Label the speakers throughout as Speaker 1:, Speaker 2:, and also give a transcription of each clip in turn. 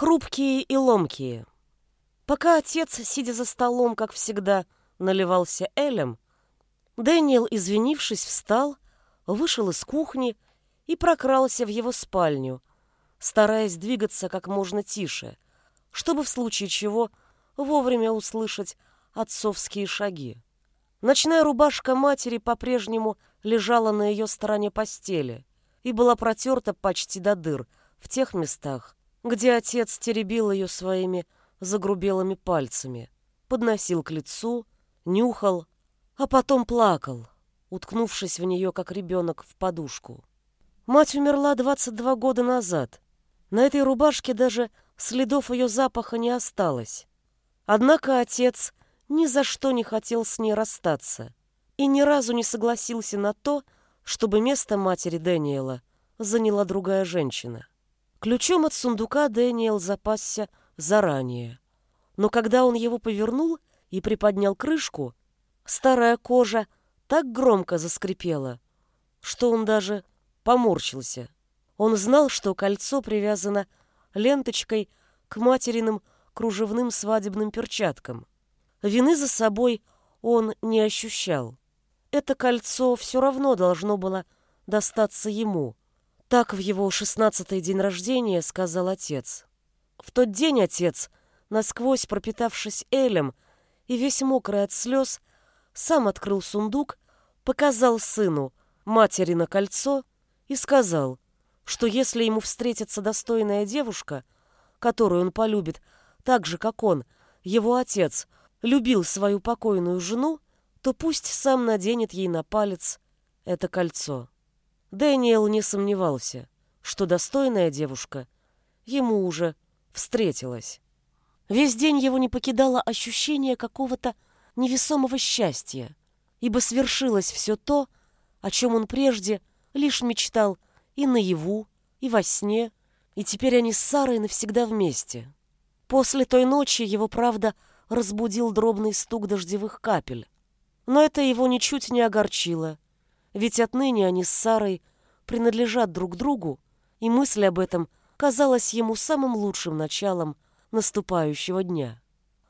Speaker 1: Хрупкие и ломкие. Пока отец, сидя за столом, как всегда, наливался Элем, Дэниел, извинившись, встал, вышел из кухни и прокрался в его спальню, стараясь двигаться как можно тише, чтобы в случае чего вовремя услышать отцовские шаги. Ночная рубашка матери по-прежнему лежала на ее стороне постели и была протерта почти до дыр в тех местах, где отец теребил ее своими загрубелыми пальцами, подносил к лицу, нюхал, а потом плакал, уткнувшись в нее, как ребенок, в подушку. Мать умерла 22 года назад. На этой рубашке даже следов ее запаха не осталось. Однако отец ни за что не хотел с ней расстаться и ни разу не согласился на то, чтобы место матери Дэниела заняла другая женщина. Ключом от сундука Дэниел запасся заранее. Но когда он его повернул и приподнял крышку, старая кожа так громко заскрипела, что он даже поморщился. Он знал, что кольцо привязано ленточкой к материным кружевным свадебным перчаткам. Вины за собой он не ощущал. Это кольцо все равно должно было достаться ему, так в его шестнадцатый день рождения сказал отец. В тот день отец, насквозь пропитавшись элем и весь мокрый от слез, сам открыл сундук, показал сыну матери на кольцо и сказал, что если ему встретится достойная девушка, которую он полюбит так же, как он, его отец, любил свою покойную жену, то пусть сам наденет ей на палец это кольцо. Дэниел не сомневался, что достойная девушка ему уже встретилась. Весь день его не покидало ощущение какого-то невесомого счастья, ибо свершилось все то, о чем он прежде лишь мечтал и наяву, и во сне, и теперь они с Сарой навсегда вместе. После той ночи его, правда, разбудил дробный стук дождевых капель. Но это его ничуть не огорчило — ведь отныне они с Сарой принадлежат друг другу, и мысль об этом казалась ему самым лучшим началом наступающего дня.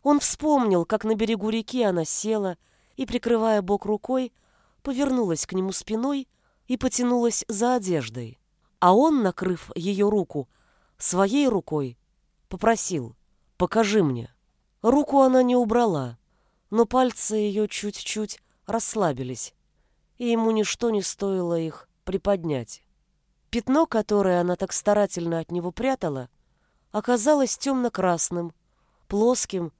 Speaker 1: Он вспомнил, как на берегу реки она села и, прикрывая бок рукой, повернулась к нему спиной и потянулась за одеждой. А он, накрыв ее руку своей рукой, попросил «Покажи мне». Руку она не убрала, но пальцы ее чуть-чуть расслабились, и ему ничто не стоило их приподнять. Пятно, которое она так старательно от него прятала, оказалось темно-красным, плоским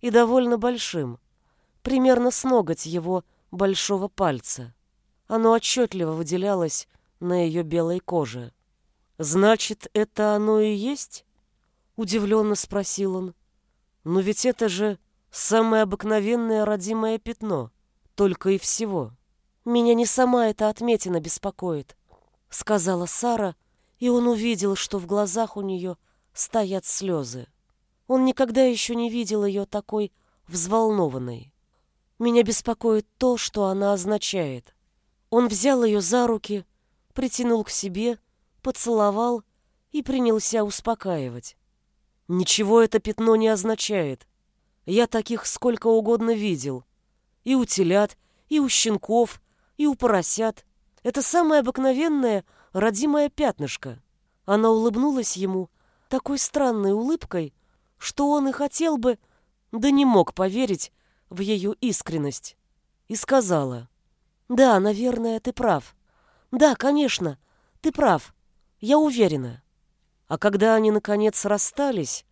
Speaker 1: и довольно большим, примерно с ноготь его большого пальца. Оно отчетливо выделялось на ее белой коже. «Значит, это оно и есть?» — удивленно спросил он. «Но ведь это же самое обыкновенное родимое пятно, только и всего». Меня не сама эта отметина беспокоит, сказала Сара, и он увидел, что в глазах у нее стоят слезы. Он никогда еще не видел ее такой взволнованной. Меня беспокоит то, что она означает. Он взял ее за руки, притянул к себе, поцеловал и принялся успокаивать. Ничего это пятно не означает. Я таких сколько угодно видел. И у телят, и у щенков, и у поросят. Это самое обыкновенное родимое пятнышко. Она улыбнулась ему такой странной улыбкой, что он и хотел бы, да не мог поверить в ее искренность. И сказала, «Да, наверное, ты прав. Да, конечно, ты прав. Я уверена». А когда они, наконец, расстались,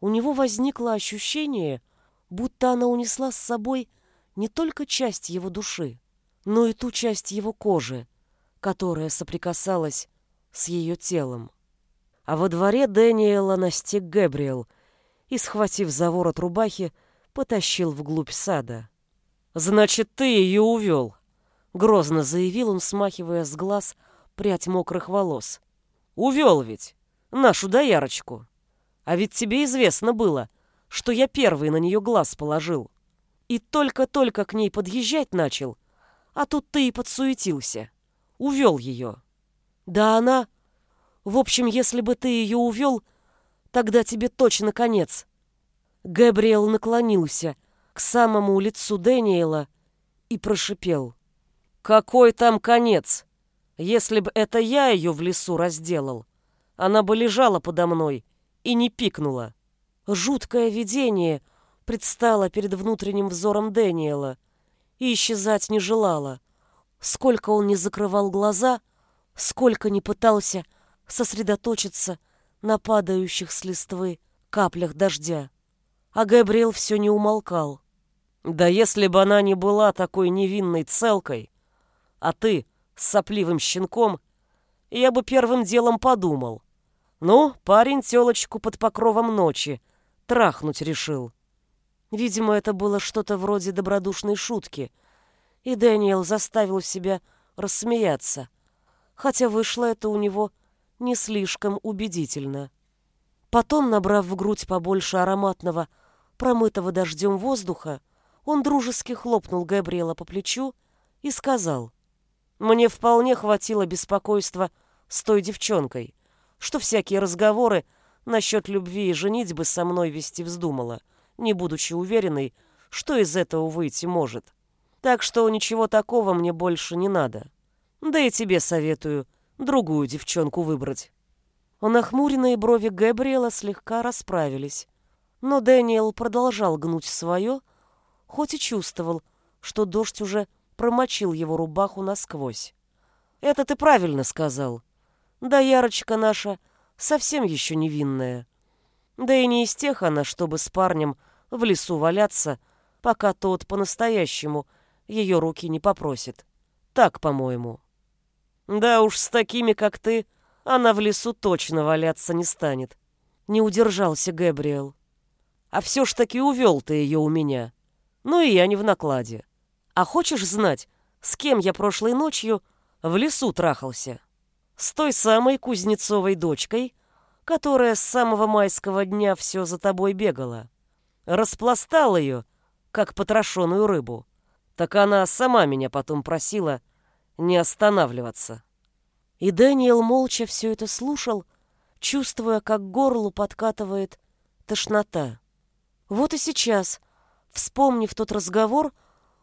Speaker 1: у него возникло ощущение, будто она унесла с собой не только часть его души, но и ту часть его кожи, которая соприкасалась с ее телом. А во дворе Дэниела настиг Гэбриэл и, схватив за ворот рубахи, потащил вглубь сада. «Значит, ты ее увел!» — грозно заявил он, смахивая с глаз прядь мокрых волос. «Увел ведь! Нашу доярочку! А ведь тебе известно было, что я первый на нее глаз положил. И только-только к ней подъезжать начал — а тут ты и подсуетился. Увел ее. Да она... В общем, если бы ты ее увел, тогда тебе точно конец. Габриэл наклонился к самому лицу Дэниела и прошипел. «Какой там конец? Если бы это я ее в лесу разделал, она бы лежала подо мной и не пикнула». Жуткое видение предстало перед внутренним взором Дэниела и исчезать не желала. Сколько он не закрывал глаза, сколько не пытался сосредоточиться на падающих с листвы каплях дождя. А Габриэл все не умолкал. Да если бы она не была такой невинной целкой, а ты с сопливым щенком, я бы первым делом подумал. Ну, парень телочку под покровом ночи трахнуть решил. Видимо, это было что-то вроде добродушной шутки, и Дэниел заставил себя рассмеяться, хотя вышло это у него не слишком убедительно. Потом, набрав в грудь побольше ароматного, промытого дождем воздуха, он дружески хлопнул Габриэла по плечу и сказал, «Мне вполне хватило беспокойства с той девчонкой, что всякие разговоры насчет любви и женитьбы со мной вести вздумала, не будучи уверенной, что из этого выйти может. Так что ничего такого мне больше не надо. Да и тебе советую другую девчонку выбрать». Нахмуренные брови Габриэла слегка расправились. Но Дэниел продолжал гнуть свое, хоть и чувствовал, что дождь уже промочил его рубаху насквозь. «Это ты правильно сказал. Да Ярочка наша совсем еще невинная. Да и не из тех она, чтобы с парнем в лесу валяться, пока тот по-настоящему ее руки не попросит. Так, по-моему». Да уж с такими, как ты, она в лесу точно валяться не станет. Не удержался Гэбриэл. А все ж таки увел ты ее у меня. Ну и я не в накладе. А хочешь знать, с кем я прошлой ночью в лесу трахался? С той самой Кузнецовой дочкой, которая с самого майского дня все за тобой бегала. Распластал ее, как потрошенную рыбу. Так она сама меня потом просила не останавливаться. И Дэниел молча все это слушал, чувствуя, как горлу подкатывает тошнота. Вот и сейчас, вспомнив тот разговор,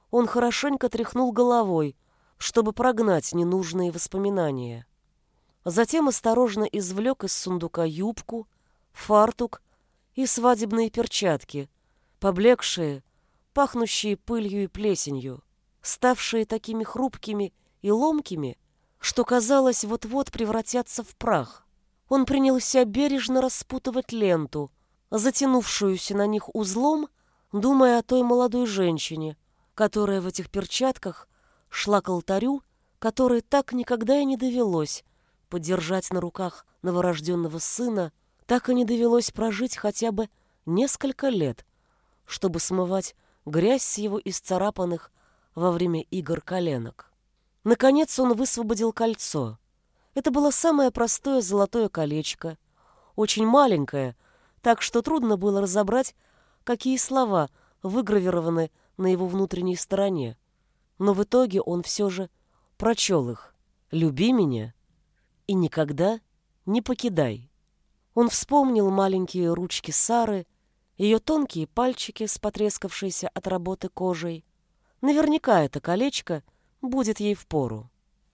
Speaker 1: он хорошенько тряхнул головой, чтобы прогнать ненужные воспоминания. Затем осторожно извлек из сундука юбку, фартук и свадебные перчатки, поблекшие, пахнущие пылью и плесенью, ставшие такими хрупкими и ломкими, что, казалось, вот-вот превратятся в прах. Он принялся бережно распутывать ленту, затянувшуюся на них узлом, думая о той молодой женщине, которая в этих перчатках шла к алтарю, которой так никогда и не довелось подержать на руках новорожденного сына, так и не довелось прожить хотя бы несколько лет, чтобы смывать грязь с его исцарапанных во время игр коленок. Наконец он высвободил кольцо. Это было самое простое золотое колечко, очень маленькое, так что трудно было разобрать, какие слова выгравированы на его внутренней стороне. Но в итоге он все же прочел их. «Люби меня и никогда не покидай». Он вспомнил маленькие ручки Сары, ее тонкие пальчики с потрескавшейся от работы кожей. Наверняка это колечко будет ей впору.